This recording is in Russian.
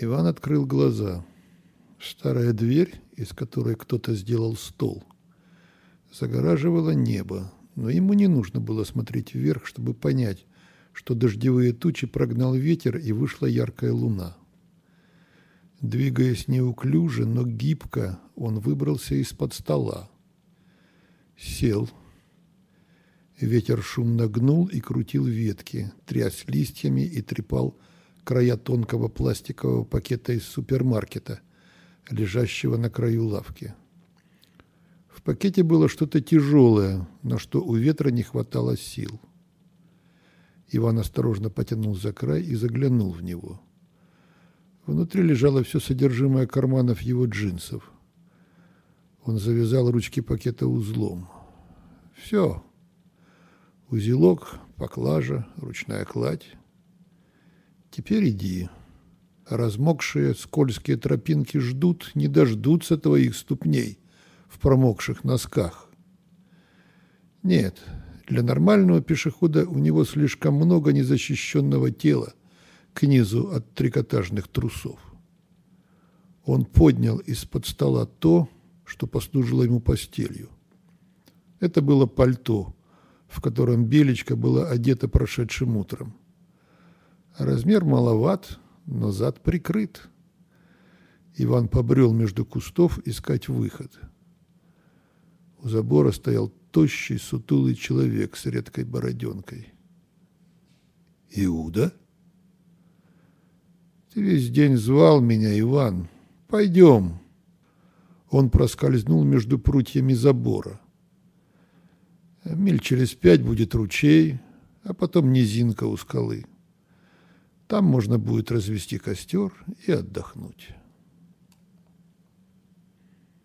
Иван открыл глаза. Старая дверь, из которой кто-то сделал стол, загораживала небо, но ему не нужно было смотреть вверх, чтобы понять, что дождевые тучи прогнал ветер и вышла яркая луна. Двигаясь неуклюже, но гибко, он выбрался из-под стола. Сел. Ветер шумно гнул и крутил ветки, тряс листьями и трепал края тонкого пластикового пакета из супермаркета, лежащего на краю лавки. В пакете было что-то тяжелое, на что у ветра не хватало сил. Иван осторожно потянул за край и заглянул в него. Внутри лежало все содержимое карманов его джинсов. Он завязал ручки пакета узлом. Все. Узелок, поклажа, ручная кладь. Теперь иди. Размокшие скользкие тропинки ждут, не дождутся твоих ступней в промокших носках. Нет, для нормального пешехода у него слишком много незащищенного тела к низу от трикотажных трусов. Он поднял из-под стола то, что послужило ему постелью. Это было пальто, в котором Белечка была одета прошедшим утром. Размер маловат, но зад прикрыт. Иван побрел между кустов искать выход. У забора стоял тощий, сутулый человек с редкой бороденкой. «Иуда?» «Ты весь день звал меня, Иван. Пойдем». Он проскользнул между прутьями забора. Миль через пять будет ручей, а потом низинка у скалы. Там можно будет развести костер и отдохнуть.